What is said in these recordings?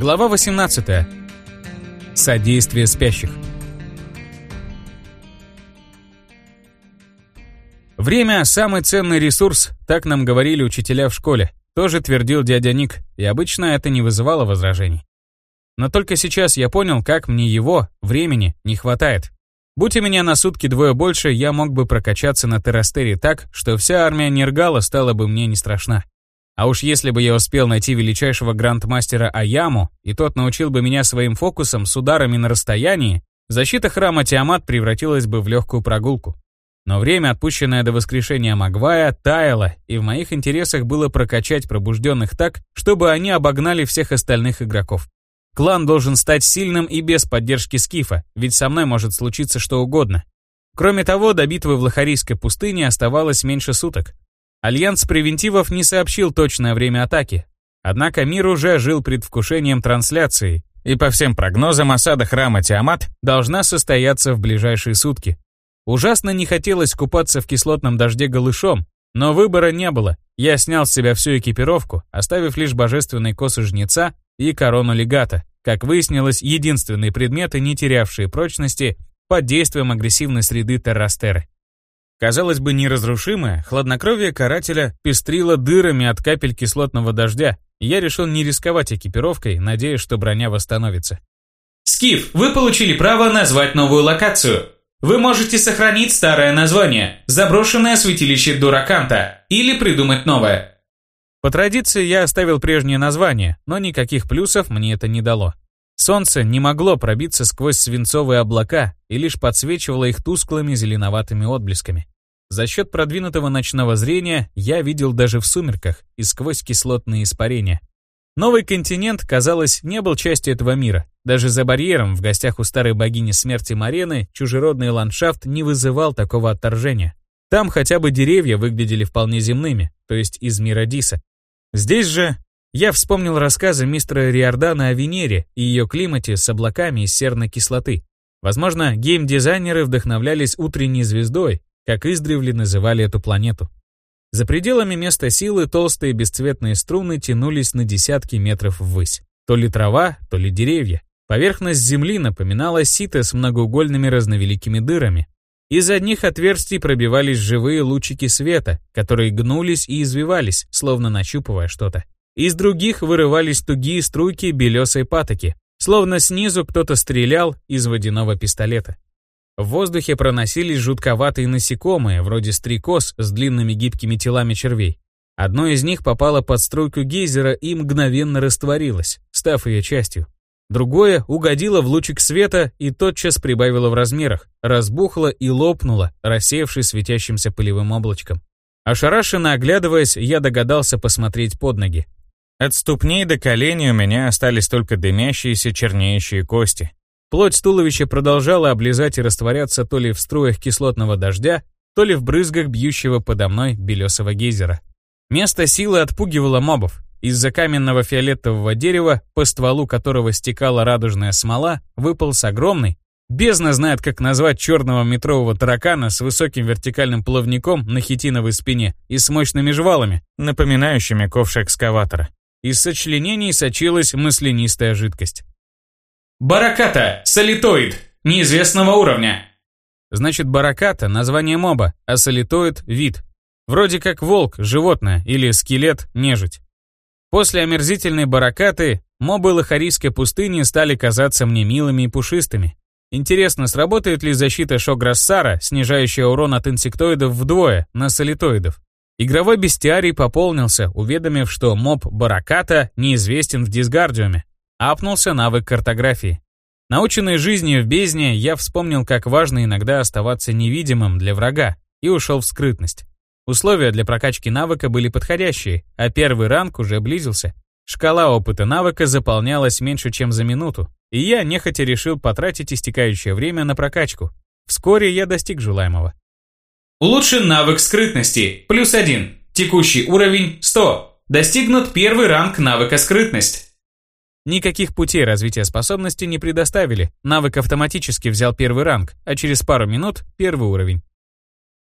Глава 18. Содействие спящих. Время – самый ценный ресурс, так нам говорили учителя в школе. Тоже твердил дядя Ник, и обычно это не вызывало возражений. Но только сейчас я понял, как мне его, времени, не хватает. Будь у меня на сутки двое больше, я мог бы прокачаться на Террастере так, что вся армия Нергала стала бы мне не страшна. А уж если бы я успел найти величайшего грандмастера Аяму, и тот научил бы меня своим фокусом с ударами на расстоянии, защита храма Тиамат превратилась бы в легкую прогулку. Но время, отпущенное до воскрешения Магвая, таяло, и в моих интересах было прокачать пробужденных так, чтобы они обогнали всех остальных игроков. Клан должен стать сильным и без поддержки Скифа, ведь со мной может случиться что угодно. Кроме того, до битвы в Лохарийской пустыне оставалось меньше суток. Альянс превентивов не сообщил точное время атаки. Однако мир уже жил предвкушением трансляции, и по всем прогнозам осада храма Тиамат должна состояться в ближайшие сутки. Ужасно не хотелось купаться в кислотном дожде голышом, но выбора не было. Я снял с себя всю экипировку, оставив лишь божественные косы жнеца и корону легата. Как выяснилось, единственные предметы, не терявшие прочности под действием агрессивной среды Террастеры. Казалось бы, неразрушимое, хладнокровие карателя пестрило дырами от капель кислотного дождя, и я решил не рисковать экипировкой, надеясь, что броня восстановится. Скиф, вы получили право назвать новую локацию. Вы можете сохранить старое название «Заброшенное святилище Дураканта» или придумать новое. По традиции я оставил прежнее название, но никаких плюсов мне это не дало. Солнце не могло пробиться сквозь свинцовые облака и лишь подсвечивало их тусклыми зеленоватыми отблесками. За счет продвинутого ночного зрения я видел даже в сумерках и сквозь кислотные испарения. Новый континент, казалось, не был частью этого мира. Даже за барьером в гостях у старой богини смерти Марены чужеродный ландшафт не вызывал такого отторжения. Там хотя бы деревья выглядели вполне земными, то есть из мира Диса. Здесь же я вспомнил рассказы мистера Риордана о Венере и ее климате с облаками из серной кислоты. Возможно, гейм-дизайнеры вдохновлялись утренней звездой, как издревле называли эту планету. За пределами места силы толстые бесцветные струны тянулись на десятки метров ввысь. То ли трава, то ли деревья. Поверхность земли напоминала сито с многоугольными разновеликими дырами, из одних отверстий пробивались живые лучики света, которые гнулись и извивались, словно нащупывая что-то. Из других вырывались тугие струйки белесой патоки, словно снизу кто-то стрелял из водяного пистолета. В воздухе проносились жутковатые насекомые, вроде стрекоз с длинными гибкими телами червей. Одно из них попало под струйку гейзера и мгновенно растворилось, став ее частью. Другое угодило в лучик света и тотчас прибавило в размерах, разбухло и лопнуло, рассеявшись светящимся пылевым облачком. Ошарашенно оглядываясь, я догадался посмотреть под ноги. От ступней до коленей у меня остались только дымящиеся чернеющие кости. Плоть туловища продолжала облизать и растворяться то ли в струях кислотного дождя, то ли в брызгах бьющего подо мной белесого гейзера. Место силы отпугивало мобов, из-за каменного фиолетового дерева, по стволу которого стекала радужная смола, выполз огромный, бездна знает, как назвать черного метрового таракана с высоким вертикальным плавником на хитиновой спине и с мощными жвалами, напоминающими ковш экскаватора. Из сочленений сочилась маслянистая жидкость. Бараката, солитоид, неизвестного уровня. Значит, бараката — название моба, а солитоид — вид. Вроде как волк, животное, или скелет, нежить. После омерзительной баракаты мобы Лохарийской пустыни стали казаться мне милыми и пушистыми. Интересно, сработает ли защита Шограссара, снижающая урон от инсектоидов вдвое, на солитоидов? Игровой бестиарий пополнился, уведомив, что моб Бараката неизвестен в дисгардиуме. Апнулся навык картографии. Наученный жизнью в бездне, я вспомнил, как важно иногда оставаться невидимым для врага, и ушел в скрытность. Условия для прокачки навыка были подходящие, а первый ранг уже близился. Шкала опыта навыка заполнялась меньше, чем за минуту, и я нехотя решил потратить истекающее время на прокачку. Вскоре я достиг желаемого. Улучшен навык скрытности, плюс один. Текущий уровень 100. Достигнут первый ранг навыка скрытность. Никаких путей развития способности не предоставили. Навык автоматически взял первый ранг, а через пару минут — первый уровень.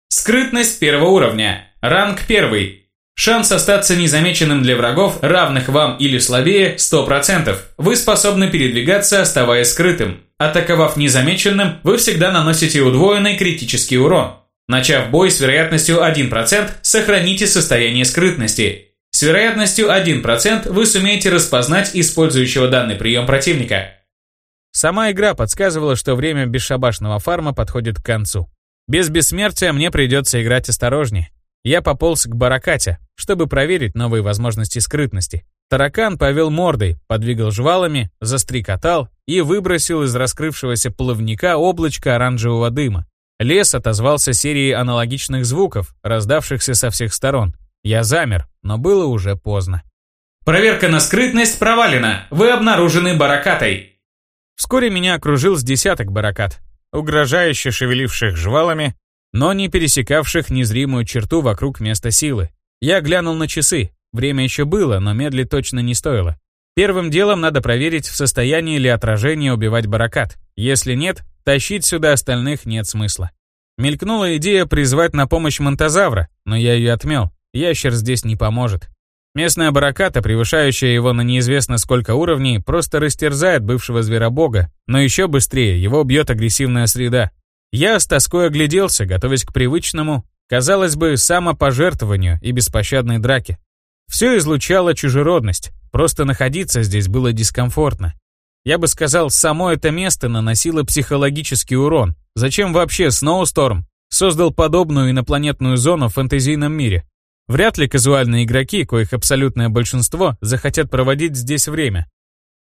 Скрытность первого уровня. Ранг первый. Шанс остаться незамеченным для врагов, равных вам или слабее, 100%. Вы способны передвигаться, оставаясь скрытым. Атаковав незамеченным, вы всегда наносите удвоенный критический урон. Начав бой с вероятностью 1%, сохраните состояние скрытности. С вероятностью 1% вы сумеете распознать использующего данный прием противника. Сама игра подсказывала, что время бесшабашного фарма подходит к концу. Без бессмертия мне придется играть осторожнее. Я пополз к баракате, чтобы проверить новые возможности скрытности. Таракан повел мордой, подвигал жвалами, застрекотал и выбросил из раскрывшегося плавника облачко оранжевого дыма. Лес отозвался серией аналогичных звуков, раздавшихся со всех сторон. Я замер, но было уже поздно. Проверка на скрытность провалена. Вы обнаружены баракатой. Вскоре меня окружил с десяток баракат, угрожающе шевеливших жвалами, но не пересекавших незримую черту вокруг места силы. Я глянул на часы. Время еще было, но медлить точно не стоило. Первым делом надо проверить, в состоянии ли отражение убивать баракат. Если нет, тащить сюда остальных нет смысла. Мелькнула идея призвать на помощь монтозавра, но я ее отмел. Ящер здесь не поможет. Местная бараката, превышающая его на неизвестно сколько уровней, просто растерзает бывшего зверобога, но еще быстрее его бьет агрессивная среда. Я с тоской огляделся, готовясь к привычному, казалось бы, самопожертвованию и беспощадной драке. Все излучало чужеродность, просто находиться здесь было дискомфортно. Я бы сказал, само это место наносило психологический урон. Зачем вообще Сноусторм создал подобную инопланетную зону в фэнтезийном мире? Вряд ли казуальные игроки, коих абсолютное большинство, захотят проводить здесь время.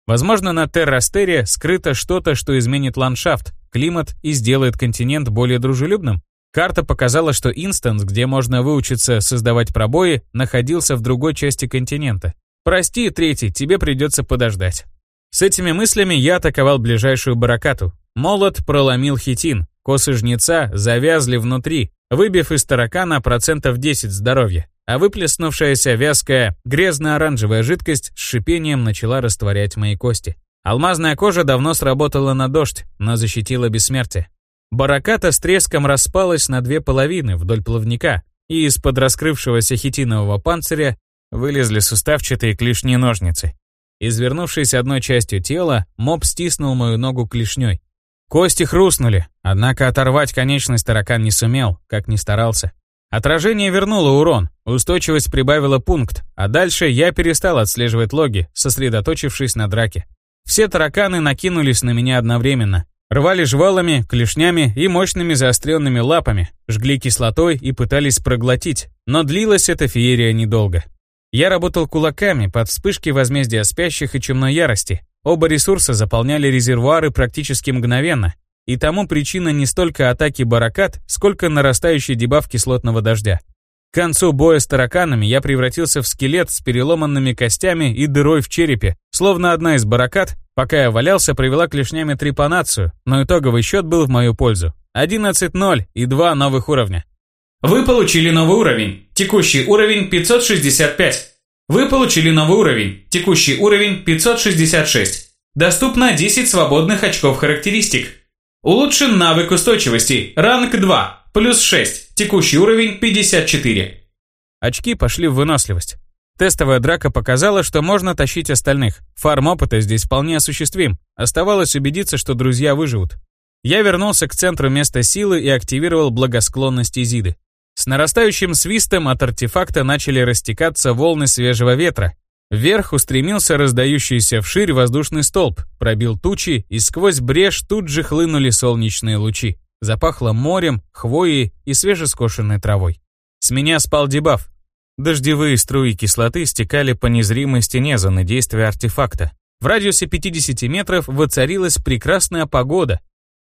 Возможно, на Террастере скрыто что-то, что изменит ландшафт, климат и сделает континент более дружелюбным? Карта показала, что инстанс, где можно выучиться создавать пробои, находился в другой части континента. Прости, третий, тебе придется подождать. С этими мыслями я атаковал ближайшую баракату. Молот проломил хитин, косы жнеца завязли внутри, выбив из таракана процентов 10 здоровья, а выплеснувшаяся вязкая грязно-оранжевая жидкость с шипением начала растворять мои кости. Алмазная кожа давно сработала на дождь, но защитила бессмертие. Бараката с треском распалась на две половины вдоль плавника, и из-под раскрывшегося хитинового панциря вылезли суставчатые клешни ножницы. Извернувшись одной частью тела, моб стиснул мою ногу клешней. Кости хрустнули, однако оторвать конечность таракан не сумел, как ни старался. Отражение вернуло урон, устойчивость прибавила пункт, а дальше я перестал отслеживать логи, сосредоточившись на драке. Все тараканы накинулись на меня одновременно. Рвали жвалами, клешнями и мощными заостренными лапами, жгли кислотой и пытались проглотить, но длилась эта феерия недолго. Я работал кулаками под вспышки возмездия спящих и чумной ярости. Оба ресурса заполняли резервуары практически мгновенно, и тому причина не столько атаки баракат, сколько нарастающий дебаф кислотного дождя. К концу боя с тараканами я превратился в скелет с переломанными костями и дырой в черепе, словно одна из баракат, пока я валялся, привела клешнями трепанацию, но итоговый счет был в мою пользу. 11-0 и два новых уровня. Вы получили новый уровень. Текущий уровень 565. Вы получили новый уровень. Текущий уровень 566. Доступно 10 свободных очков характеристик. Улучшен навык устойчивости. Ранг 2. Плюс 6. Текущий уровень 54. Очки пошли в выносливость. Тестовая драка показала, что можно тащить остальных. Фарм опыта здесь вполне осуществим. Оставалось убедиться, что друзья выживут. Я вернулся к центру места силы и активировал благосклонность Изиды. С нарастающим свистом от артефакта начали растекаться волны свежего ветра. Вверх устремился раздающийся вширь воздушный столб, пробил тучи, и сквозь брешь тут же хлынули солнечные лучи. Запахло морем, хвоей и свежескошенной травой. С меня спал дебаф. Дождевые струи кислоты стекали по незримой стене зоны действия артефакта. В радиусе 50 метров воцарилась прекрасная погода.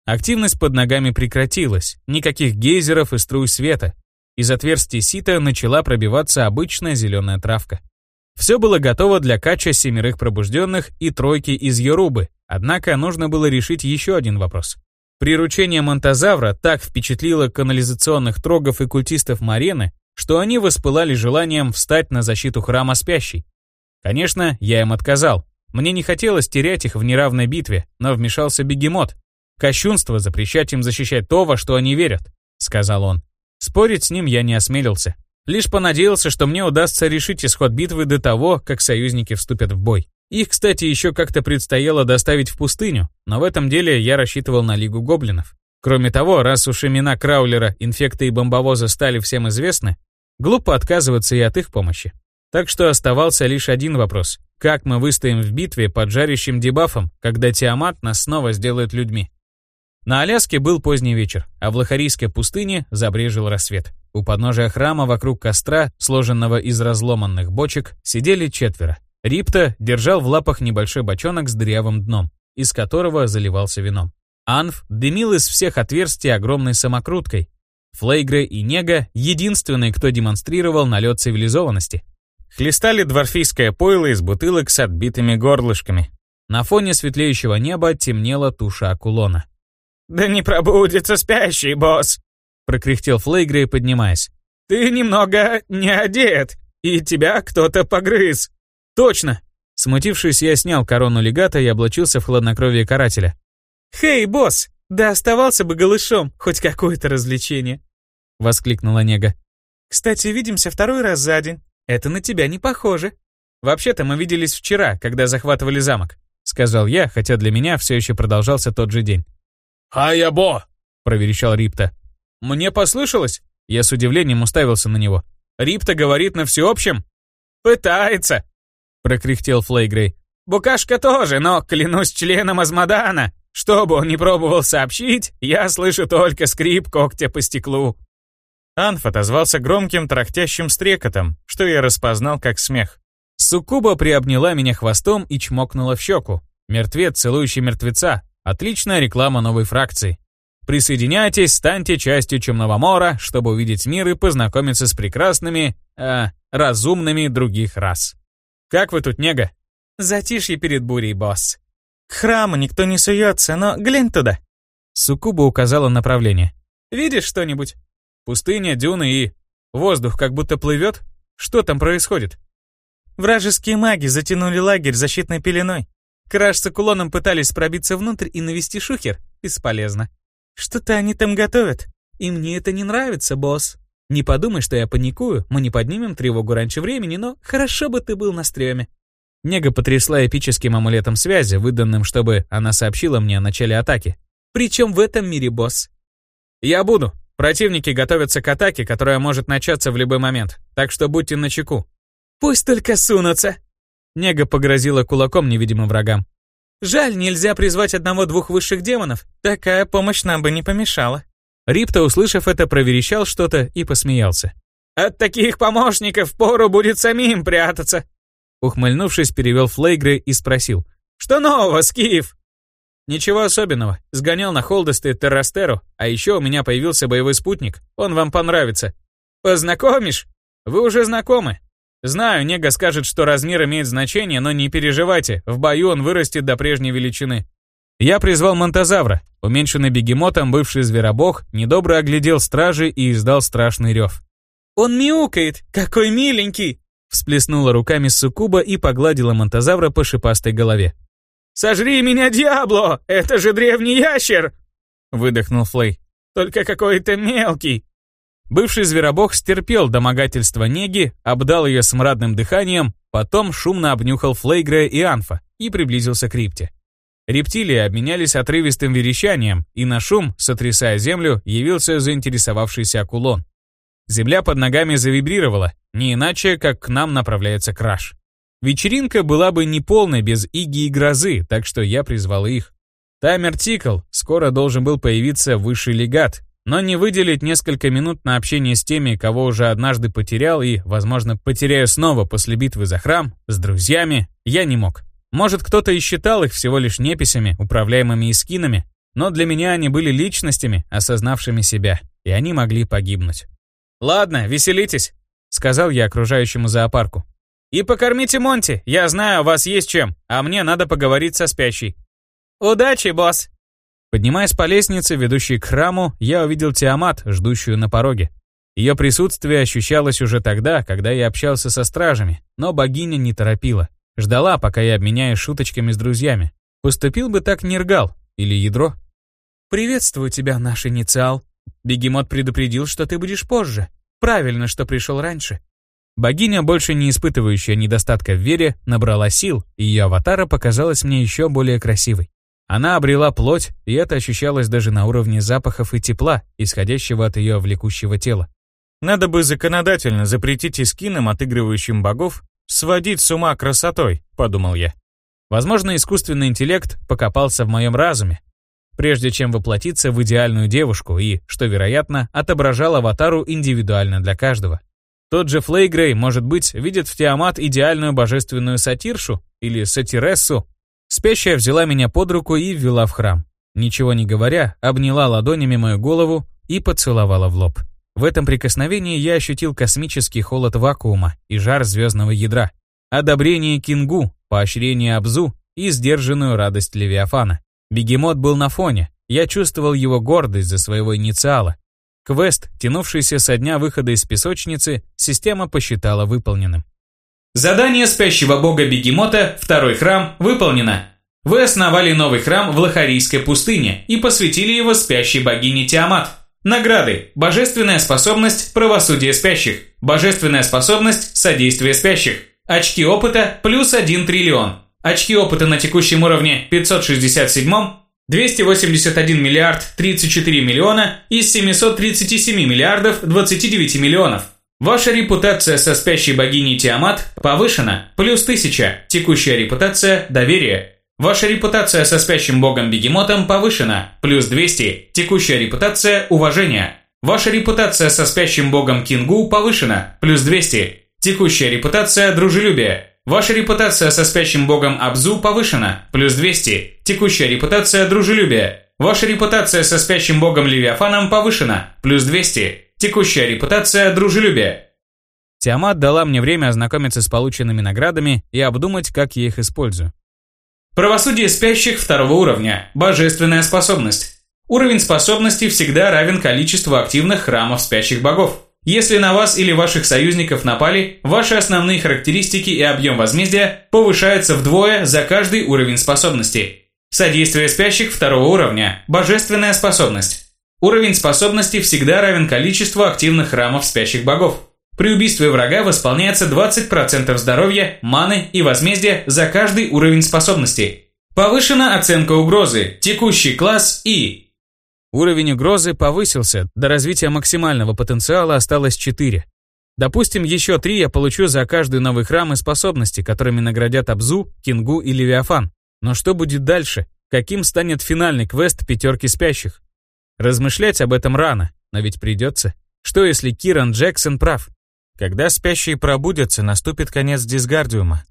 Активность под ногами прекратилась, никаких гейзеров и струй света. Из отверстий сита начала пробиваться обычная зеленая травка. Все было готово для кача семерых пробужденных и тройки из Йорубы, однако нужно было решить еще один вопрос. Приручение монтозавра так впечатлило канализационных трогов и культистов Марены, что они воспылали желанием встать на защиту храма спящей. Конечно, я им отказал. Мне не хотелось терять их в неравной битве, но вмешался бегемот. «Кощунство запрещать им защищать то, во что они верят», — сказал он. Спорить с ним я не осмелился. Лишь понадеялся, что мне удастся решить исход битвы до того, как союзники вступят в бой. Их, кстати, еще как-то предстояло доставить в пустыню, но в этом деле я рассчитывал на Лигу Гоблинов. Кроме того, раз уж имена Краулера, Инфекта и Бомбовоза стали всем известны, глупо отказываться и от их помощи. Так что оставался лишь один вопрос. Как мы выстоим в битве под жарящим дебафом, когда Тиамат нас снова сделает людьми? На Аляске был поздний вечер, а в Лохарийской пустыне забрежил рассвет. У подножия храма вокруг костра, сложенного из разломанных бочек, сидели четверо. Рипта держал в лапах небольшой бочонок с дырявым дном, из которого заливался вином. Анф дымил из всех отверстий огромной самокруткой. Флейгре и Нега — единственные, кто демонстрировал налет цивилизованности. Хлестали дворфийское пойло из бутылок с отбитыми горлышками. На фоне светлеющего неба темнела туша акулона. «Да не пробудется спящий, босс!» — прокряхтел Флейгрей, поднимаясь. «Ты немного не одет, и тебя кто-то погрыз». «Точно!» Смутившись, я снял корону легата и облачился в хладнокровие карателя. «Хей, босс, да оставался бы голышом, хоть какое-то развлечение!» — воскликнула Нега. «Кстати, видимся второй раз за день. Это на тебя не похоже». «Вообще-то мы виделись вчера, когда захватывали замок», — сказал я, хотя для меня все еще продолжался тот же день. «Хаябо!» — проверещал Рипта. «Мне послышалось?» Я с удивлением уставился на него. «Рипта говорит на всеобщем?» «Пытается!» — прокряхтел Флейгрей. «Букашка тоже, но, клянусь членом Азмодана, что бы он ни пробовал сообщить, я слышу только скрип когтя по стеклу». Анф отозвался громким трахтящим стрекотом, что я распознал как смех. Суккуба приобняла меня хвостом и чмокнула в щеку. Мертвец, целующий мертвеца. Отличная реклама новой фракции. Присоединяйтесь, станьте частью Чумного Мора, чтобы увидеть мир и познакомиться с прекрасными, э, разумными других рас. Как вы тут, нега? Затишье перед бурей, босс. К храму никто не суется, но глянь туда. Сукуба указала направление. Видишь что-нибудь? Пустыня, дюны и... Воздух как будто плывет? Что там происходит? Вражеские маги затянули лагерь защитной пеленой. Краш с Акулоном пытались пробиться внутрь и навести шухер. Бесполезно. Что-то они там готовят. И мне это не нравится, босс. Не подумай, что я паникую, мы не поднимем тревогу раньше времени, но хорошо бы ты был на стреме. Нега потрясла эпическим амулетом связи, выданным, чтобы она сообщила мне о начале атаки. Причем в этом мире, босс. Я буду. Противники готовятся к атаке, которая может начаться в любой момент, так что будьте начеку. Пусть только сунутся. Нега погрозила кулаком невидимым врагам. Жаль, нельзя призвать одного-двух высших демонов. Такая помощь нам бы не помешала. Рипта, услышав это, проверещал что-то и посмеялся. От таких помощников пору будет самим прятаться. Ухмыльнувшись, перевел Флейгры и спросил. Что нового, Скиф? Ничего особенного. Сгонял на холдесты Террастеру, а еще у меня появился боевой спутник. Он вам понравится. Познакомишь? Вы уже знакомы. Знаю, Нега скажет, что размер имеет значение, но не переживайте, в бою он вырастет до прежней величины. Я призвал Монтозавра. Уменьшенный бегемотом бывший зверобог недобро оглядел стражи и издал страшный рев. «Он мяукает! Какой миленький!» Всплеснула руками Сукуба и погладила Монтозавра по шипастой голове. «Сожри меня, Диабло! Это же древний ящер!» Выдохнул Флей. «Только какой-то мелкий!» Бывший зверобог стерпел домогательство Неги, обдал ее смрадным дыханием, потом шумно обнюхал Флейгрея и Анфа и приблизился к Рипте. Рептилии обменялись отрывистым верещанием, и на шум, сотрясая землю, явился заинтересовавшийся акулон. Земля под ногами завибрировала, не иначе, как к нам направляется краш. Вечеринка была бы неполной без Иги и Грозы, так что я призвал их. Таймер тикал, скоро должен был появиться высший легат, но не выделить несколько минут на общение с теми, кого уже однажды потерял и, возможно, потеряю снова после битвы за храм, с друзьями, я не мог. Может, кто-то и считал их всего лишь неписями, управляемыми искинами, но для меня они были личностями, осознавшими себя, и они могли погибнуть. «Ладно, веселитесь», — сказал я окружающему зоопарку. «И покормите Монти, я знаю, у вас есть чем, а мне надо поговорить со спящей». «Удачи, босс!» Поднимаясь по лестнице, ведущей к храму, я увидел Тиамат, ждущую на пороге. Ее присутствие ощущалось уже тогда, когда я общался со стражами, но богиня не торопила. Ждала, пока я обменяюсь шуточками с друзьями. Поступил бы так Нергал или Ядро. «Приветствую тебя, наш инициал. Бегемот предупредил, что ты будешь позже. Правильно, что пришел раньше. Богиня, больше не испытывающая недостатка в вере, набрала сил, и ее аватара показалась мне еще более красивой. Она обрела плоть, и это ощущалось даже на уровне запахов и тепла, исходящего от ее влекущего тела. Надо бы законодательно запретить искинам, отыгрывающим богов, сводить с ума красотой, подумал я. Возможно, искусственный интеллект покопался в моем разуме, прежде чем воплотиться в идеальную девушку и, что вероятно, отображал аватару индивидуально для каждого. Тот же Флейгрей, может быть, видит в Тиамат идеальную божественную сатиршу или сатирессу. Спящая взяла меня под руку и ввела в храм. Ничего не говоря, обняла ладонями мою голову и поцеловала в лоб. В этом прикосновении я ощутил космический холод вакуума и жар звездного ядра, одобрение Кингу, поощрение Абзу и сдержанную радость Левиафана. Бегемот был на фоне, я чувствовал его гордость за своего инициала, Квест, тянувшийся со дня выхода из песочницы, система посчитала выполненным. Задание спящего бога Бегемота, второй храм, выполнено. Вы основали новый храм в Лохарийской пустыне и посвятили его спящей богине Тиамат. Награды. Божественная способность правосудие спящих. Божественная способность содействие спящих. Очки опыта плюс 1 триллион. Очки опыта на текущем уровне 567 281 миллиард 34 миллиона из 737 миллиардов 29 миллионов. Ваша репутация со спящей богиней Тиамат повышена, плюс 1000, текущая репутация – доверие. Ваша репутация со спящим богом Бегемотом повышена, плюс 200, текущая репутация – уважение. Ваша репутация со спящим богом Кингу повышена, плюс 200, текущая репутация – дружелюбие. Ваша репутация со спящим богом Абзу повышена, плюс 200. Текущая репутация дружелюбие. Ваша репутация со спящим богом Левиафаном повышена, плюс 200. Текущая репутация дружелюбие. Тиамат дала мне время ознакомиться с полученными наградами и обдумать, как я их использую. Правосудие спящих второго уровня. Божественная способность. Уровень способности всегда равен количеству активных храмов спящих богов. Если на вас или ваших союзников напали, ваши основные характеристики и объем возмездия повышаются вдвое за каждый уровень способности. Содействие спящих второго уровня. Божественная способность. Уровень способности всегда равен количеству активных храмов спящих богов. При убийстве врага восполняется 20% здоровья, маны и возмездия за каждый уровень способности. Повышена оценка угрозы. Текущий класс И. Уровень угрозы повысился, до развития максимального потенциала осталось 4. Допустим, еще 3 я получу за каждый новый храм и способности, которыми наградят Абзу, Кингу и Левиафан. Но что будет дальше? Каким станет финальный квест пятерки спящих? Размышлять об этом рано, но ведь придется. Что если Киран Джексон прав? Когда спящие пробудятся, наступит конец дисгардиума.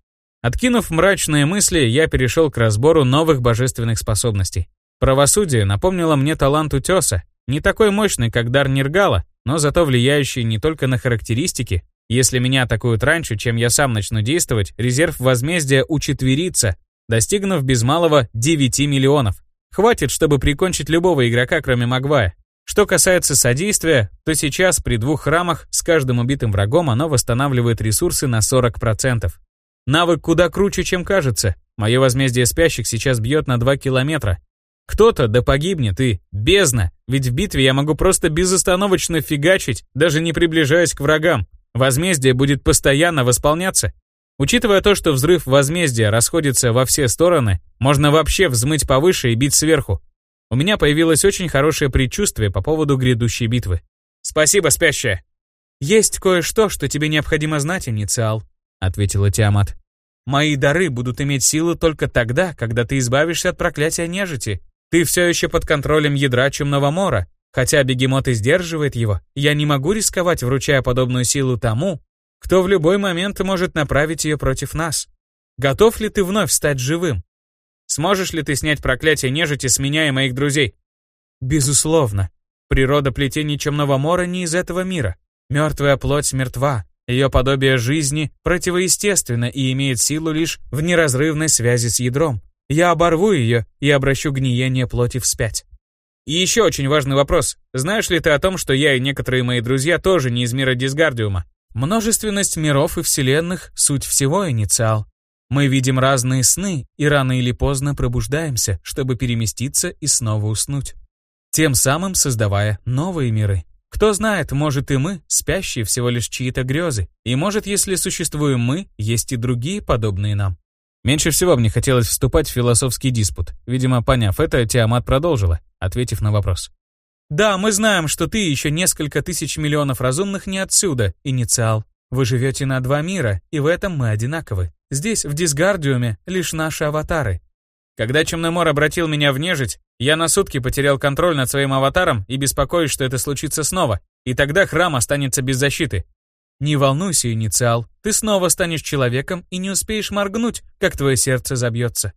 Откинув мрачные мысли, я перешел к разбору новых божественных способностей. Правосудие напомнило мне талант утеса, не такой мощный, как дар Нергала, но зато влияющий не только на характеристики. Если меня атакуют раньше, чем я сам начну действовать, резерв возмездия учетверится, достигнув без малого 9 миллионов. Хватит, чтобы прикончить любого игрока, кроме Магвая. Что касается содействия, то сейчас при двух храмах с каждым убитым врагом оно восстанавливает ресурсы на 40%. Навык куда круче, чем кажется. Мое возмездие спящих сейчас бьет на 2 километра, кто-то да погибнет и бездна, ведь в битве я могу просто безостановочно фигачить, даже не приближаясь к врагам. Возмездие будет постоянно восполняться. Учитывая то, что взрыв возмездия расходится во все стороны, можно вообще взмыть повыше и бить сверху. У меня появилось очень хорошее предчувствие по поводу грядущей битвы. «Спасибо, спящая!» «Есть кое-что, что тебе необходимо знать, инициал», — ответила Тиамат. «Мои дары будут иметь силу только тогда, когда ты избавишься от проклятия нежити, ты все еще под контролем ядра Чумного Мора. Хотя бегемот и сдерживает его, я не могу рисковать, вручая подобную силу тому, кто в любой момент может направить ее против нас. Готов ли ты вновь стать живым? Сможешь ли ты снять проклятие нежити с меня и моих друзей? Безусловно. Природа плетений Чумного Мора не из этого мира. Мертвая плоть мертва. Ее подобие жизни противоестественно и имеет силу лишь в неразрывной связи с ядром. Я оборву ее и обращу гниение плоти вспять. И еще очень важный вопрос. Знаешь ли ты о том, что я и некоторые мои друзья тоже не из мира Дисгардиума? Множественность миров и вселенных — суть всего инициал. Мы видим разные сны и рано или поздно пробуждаемся, чтобы переместиться и снова уснуть. Тем самым создавая новые миры. Кто знает, может и мы, спящие всего лишь чьи-то грезы. И может, если существуем мы, есть и другие, подобные нам. Меньше всего мне хотелось вступать в философский диспут. Видимо, поняв это, Тиамат продолжила, ответив на вопрос. «Да, мы знаем, что ты еще несколько тысяч миллионов разумных не отсюда, инициал. Вы живете на два мира, и в этом мы одинаковы. Здесь, в Дисгардиуме, лишь наши аватары. Когда Чемномор обратил меня в нежить, я на сутки потерял контроль над своим аватаром и беспокоюсь, что это случится снова, и тогда храм останется без защиты. Не волнуйся, инициал, ты снова станешь человеком и не успеешь моргнуть, как твое сердце забьется.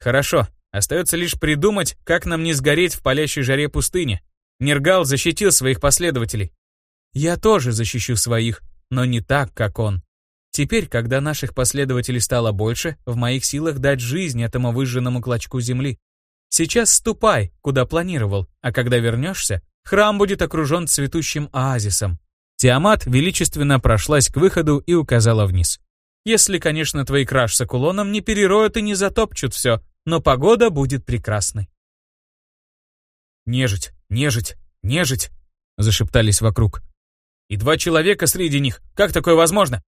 Хорошо, остается лишь придумать, как нам не сгореть в палящей жаре пустыни. Нергал защитил своих последователей. Я тоже защищу своих, но не так, как он. Теперь, когда наших последователей стало больше, в моих силах дать жизнь этому выжженному клочку земли. Сейчас ступай, куда планировал, а когда вернешься, храм будет окружен цветущим оазисом. Тиамат величественно прошлась к выходу и указала вниз. Если, конечно, твои краш с акулоном не перероют и не затопчут все, но погода будет прекрасной. «Нежить, нежить, нежить!» — зашептались вокруг. «И два человека среди них. Как такое возможно?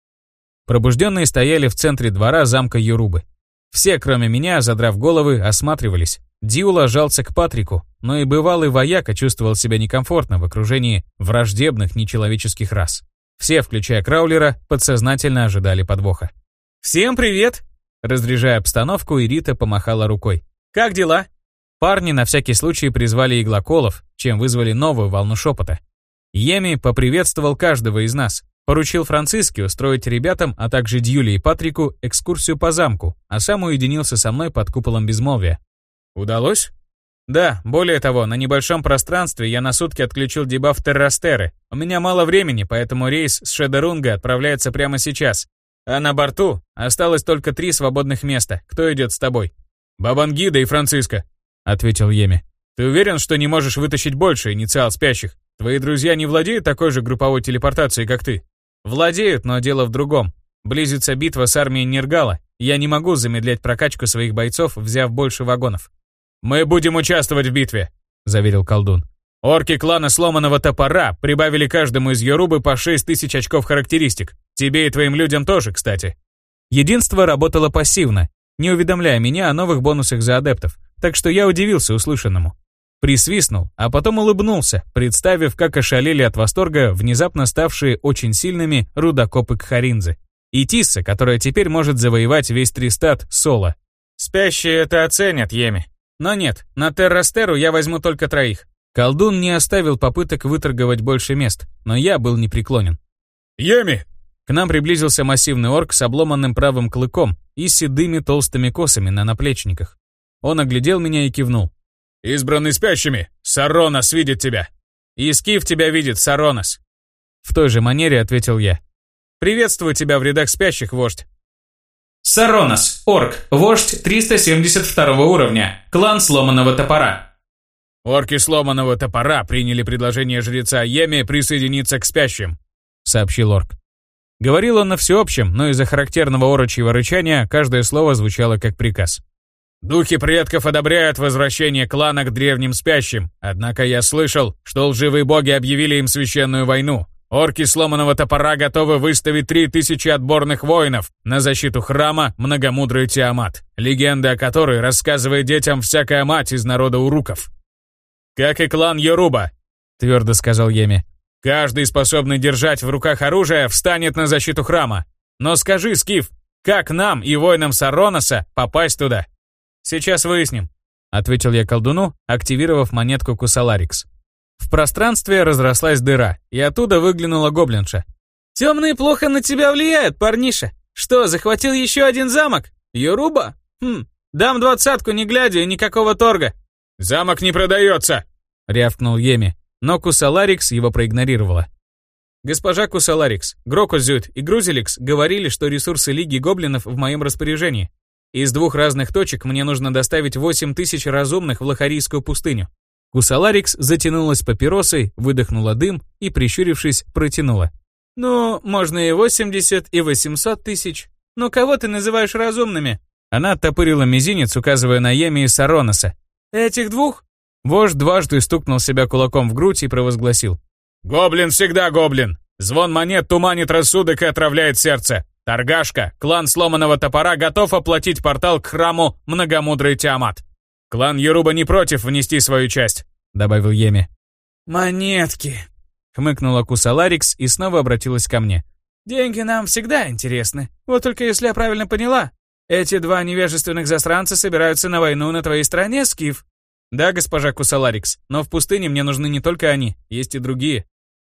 Пробужденные стояли в центре двора замка Юрубы. Все, кроме меня, задрав головы, осматривались. Диула жался к Патрику, но и бывалый вояка чувствовал себя некомфортно в окружении враждебных нечеловеческих рас. Все, включая Краулера, подсознательно ожидали подвоха. «Всем привет!» Разряжая обстановку, Ирита помахала рукой. «Как дела?» Парни на всякий случай призвали иглоколов, чем вызвали новую волну шепота. Еми поприветствовал каждого из нас, Поручил Франциске устроить ребятам, а также Дьюли и Патрику, экскурсию по замку, а сам уединился со мной под куполом безмолвия. «Удалось?» «Да, более того, на небольшом пространстве я на сутки отключил дебаф Террастеры. У меня мало времени, поэтому рейс с Шедерунга отправляется прямо сейчас. А на борту осталось только три свободных места. Кто идет с тобой?» «Бабангида и Франциско», — ответил Еми. «Ты уверен, что не можешь вытащить больше инициал спящих? Твои друзья не владеют такой же групповой телепортацией, как ты?» Владеют, но дело в другом. Близится битва с армией Нергала. Я не могу замедлять прокачку своих бойцов, взяв больше вагонов. «Мы будем участвовать в битве», — заверил колдун. «Орки клана Сломанного Топора прибавили каждому из Йорубы по 6 тысяч очков характеристик. Тебе и твоим людям тоже, кстати». Единство работало пассивно, не уведомляя меня о новых бонусах за адептов, так что я удивился услышанному. Присвистнул, а потом улыбнулся, представив, как ошалели от восторга внезапно ставшие очень сильными рудокопы Кхаринзы. И Тисса, которая теперь может завоевать весь Тристат соло. «Спящие это оценят, Еми. Но нет, на Террастеру я возьму только троих». Колдун не оставил попыток выторговать больше мест, но я был непреклонен. «Еми!» К нам приблизился массивный орк с обломанным правым клыком и седыми толстыми косами на наплечниках. Он оглядел меня и кивнул. «Избранный спящими! Саронос видит тебя!» «И Скиф тебя видит, Саронос!» В той же манере ответил я. «Приветствую тебя в рядах спящих, вождь!» Саронос, орк, вождь 372 уровня, клан сломанного топора. Орки сломанного топора приняли предложение жреца Еми присоединиться к спящим, сообщил орк. Говорил он на всеобщем, но из-за характерного орочьего рычания каждое слово звучало как приказ. Духи предков одобряют возвращение клана к древним спящим, однако я слышал, что лживые боги объявили им священную войну. Орки сломанного топора готовы выставить три тысячи отборных воинов на защиту храма многомудрый Тиамат, легенда о которой рассказывает детям всякая мать из народа уруков. «Как и клан Йоруба», — твердо сказал Еми. «Каждый, способный держать в руках оружие, встанет на защиту храма. Но скажи, Скиф, как нам и воинам Сароноса попасть туда?» «Сейчас выясним», — ответил я колдуну, активировав монетку Кусаларикс. В пространстве разрослась дыра, и оттуда выглянула гоблинша. «Темные плохо на тебя влияют, парниша. Что, захватил еще один замок? Юруба? Хм, дам двадцатку, не глядя, и никакого торга». «Замок не продается!» — рявкнул Еми, но Кусаларикс его проигнорировала. Госпожа Кусаларикс, Грокузют и Грузеликс говорили, что ресурсы Лиги Гоблинов в моем распоряжении. Из двух разных точек мне нужно доставить 8 тысяч разумных в Лохарийскую пустыню. Кусаларикс затянулась папиросой, выдохнула дым и, прищурившись, протянула. «Ну, можно и 80, и 800 тысяч. Но кого ты называешь разумными?» Она оттопырила мизинец, указывая на Еми и Сароноса. «Этих двух?» Вождь дважды стукнул себя кулаком в грудь и провозгласил. «Гоблин всегда гоблин! Звон монет туманит рассудок и отравляет сердце. Торгашка, клан сломанного топора готов оплатить портал к храму многомудрый Тиамат. Клан Еруба не против внести свою часть», — добавил Еми. «Монетки», — хмыкнула Кусаларикс и снова обратилась ко мне. «Деньги нам всегда интересны. Вот только если я правильно поняла, эти два невежественных засранца собираются на войну на твоей стороне, Скиф?» «Да, госпожа Кусаларикс, но в пустыне мне нужны не только они, есть и другие».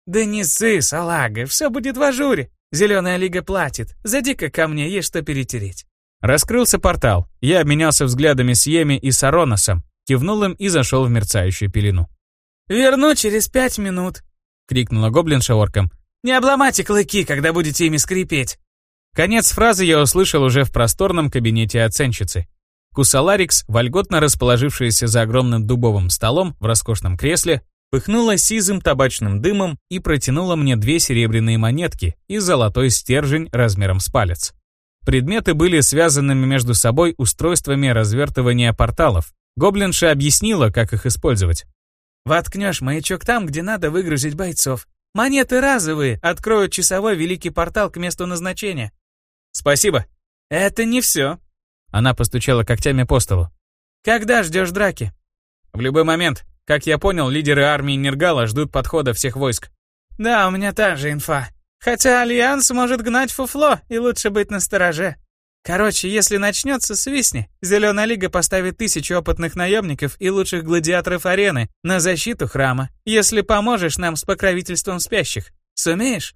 «Да не ссы, салага, все будет в ажуре. Зеленая лига платит. Зайди-ка ко мне, есть что перетереть». Раскрылся портал. Я обменялся взглядами с Еми и Сароносом, кивнул им и зашел в мерцающую пелену. «Верну через пять минут», — крикнула гоблинша орком. «Не обломайте клыки, когда будете ими скрипеть». Конец фразы я услышал уже в просторном кабинете оценщицы. Кусаларикс, вольготно расположившаяся за огромным дубовым столом в роскошном кресле, пыхнула сизым табачным дымом и протянула мне две серебряные монетки и золотой стержень размером с палец. Предметы были связанными между собой устройствами развертывания порталов. Гоблинша объяснила, как их использовать. «Воткнешь маячок там, где надо выгрузить бойцов. Монеты разовые, откроют часовой великий портал к месту назначения». «Спасибо». «Это не все». Она постучала когтями по столу. «Когда ждешь драки?» «В любой момент. Как я понял, лидеры армии Нергала ждут подхода всех войск. Да, у меня та же инфа. Хотя Альянс может гнать фуфло, и лучше быть настороже. Короче, если начнется, свистни. Зеленая лига поставит тысячу опытных наемников и лучших гладиаторов арены на защиту храма, если поможешь нам с покровительством спящих. Сумеешь?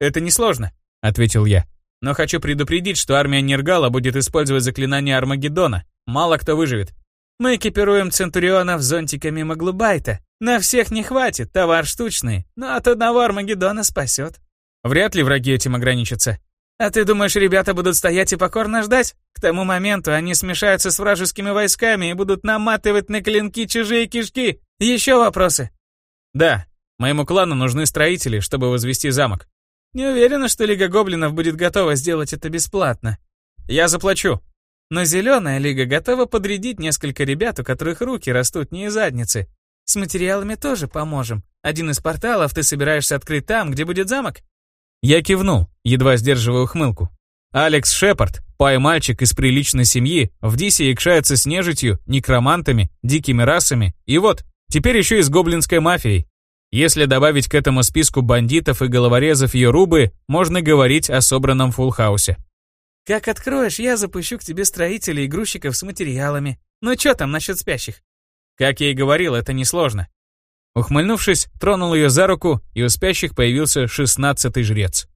Это несложно, ответил я. Но хочу предупредить, что армия Нергала будет использовать заклинание Армагеддона. Мало кто выживет. Мы экипируем Центурионов зонтиками Маглубайта. На всех не хватит, товар штучный, но от одного Армагеддона спасет. Вряд ли враги этим ограничатся. А ты думаешь, ребята будут стоять и покорно ждать? К тому моменту они смешаются с вражескими войсками и будут наматывать на клинки чужие кишки. Еще вопросы? Да, моему клану нужны строители, чтобы возвести замок. Не уверена, что Лига Гоблинов будет готова сделать это бесплатно. Я заплачу. Но Зеленая Лига готова подрядить несколько ребят, у которых руки растут не из задницы. С материалами тоже поможем. Один из порталов ты собираешься открыть там, где будет замок? Я кивнул, едва сдерживая ухмылку. Алекс Шепард, пай-мальчик из приличной семьи, в Дисе якшается с нежитью, некромантами, дикими расами, и вот, теперь еще и с гоблинской мафией. Если добавить к этому списку бандитов и головорезов Йорубы, можно говорить о собранном фулхаусе. Как откроешь, я запущу к тебе строителей и грузчиков с материалами. Ну что там насчет спящих? Как я и говорил, это несложно. Ухмыльнувшись, тронул ее за руку, и у спящих появился шестнадцатый жрец.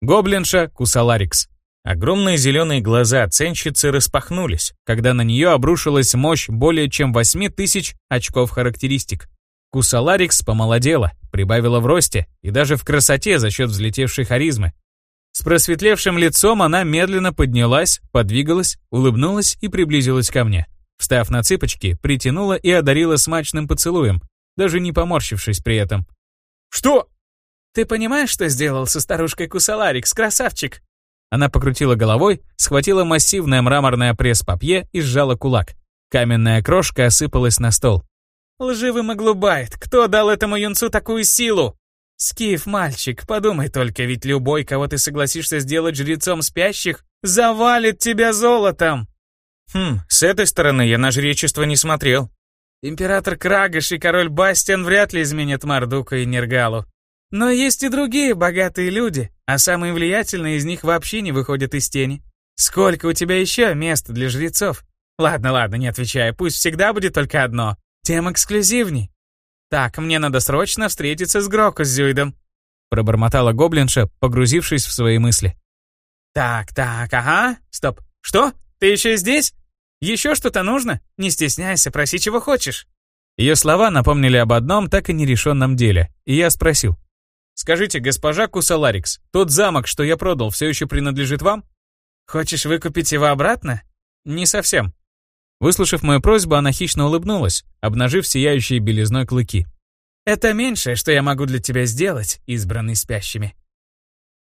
Гоблинша Кусаларикс. Огромные зеленые глаза оценщицы распахнулись, когда на нее обрушилась мощь более чем восьми тысяч очков характеристик. Кусаларикс помолодела, прибавила в росте и даже в красоте за счет взлетевшей харизмы, с просветлевшим лицом она медленно поднялась, подвигалась, улыбнулась и приблизилась ко мне. Встав на цыпочки, притянула и одарила смачным поцелуем, даже не поморщившись при этом. «Что?» «Ты понимаешь, что сделал со старушкой Кусаларикс, красавчик?» Она покрутила головой, схватила массивное мраморное пресс-папье и сжала кулак. Каменная крошка осыпалась на стол. «Лживый Маглубайт, кто дал этому юнцу такую силу?» «Скиф, мальчик, подумай только, ведь любой, кого ты согласишься сделать жрецом спящих, завалит тебя золотом!» «Хм, с этой стороны я на жречество не смотрел». «Император Крагаш и король Бастиан вряд ли изменят Мардука и Нергалу. Но есть и другие богатые люди, а самые влиятельные из них вообще не выходят из тени. Сколько у тебя еще места для жрецов? Ладно, ладно, не отвечай, пусть всегда будет только одно. Тем эксклюзивней. «Так, мне надо срочно встретиться с Грокозюидом», пробормотала гоблинша, погрузившись в свои мысли. «Так, так, ага, стоп. Что? Ты еще здесь? Еще что-то нужно? Не стесняйся, проси, чего хочешь». Ее слова напомнили об одном так и нерешенном деле, и я спросил. «Скажите, госпожа Кусаларикс, тот замок, что я продал, все еще принадлежит вам?» «Хочешь выкупить его обратно?» «Не совсем. Выслушав мою просьбу, она хищно улыбнулась, обнажив сияющие белизной клыки. «Это меньшее, что я могу для тебя сделать, избранный спящими.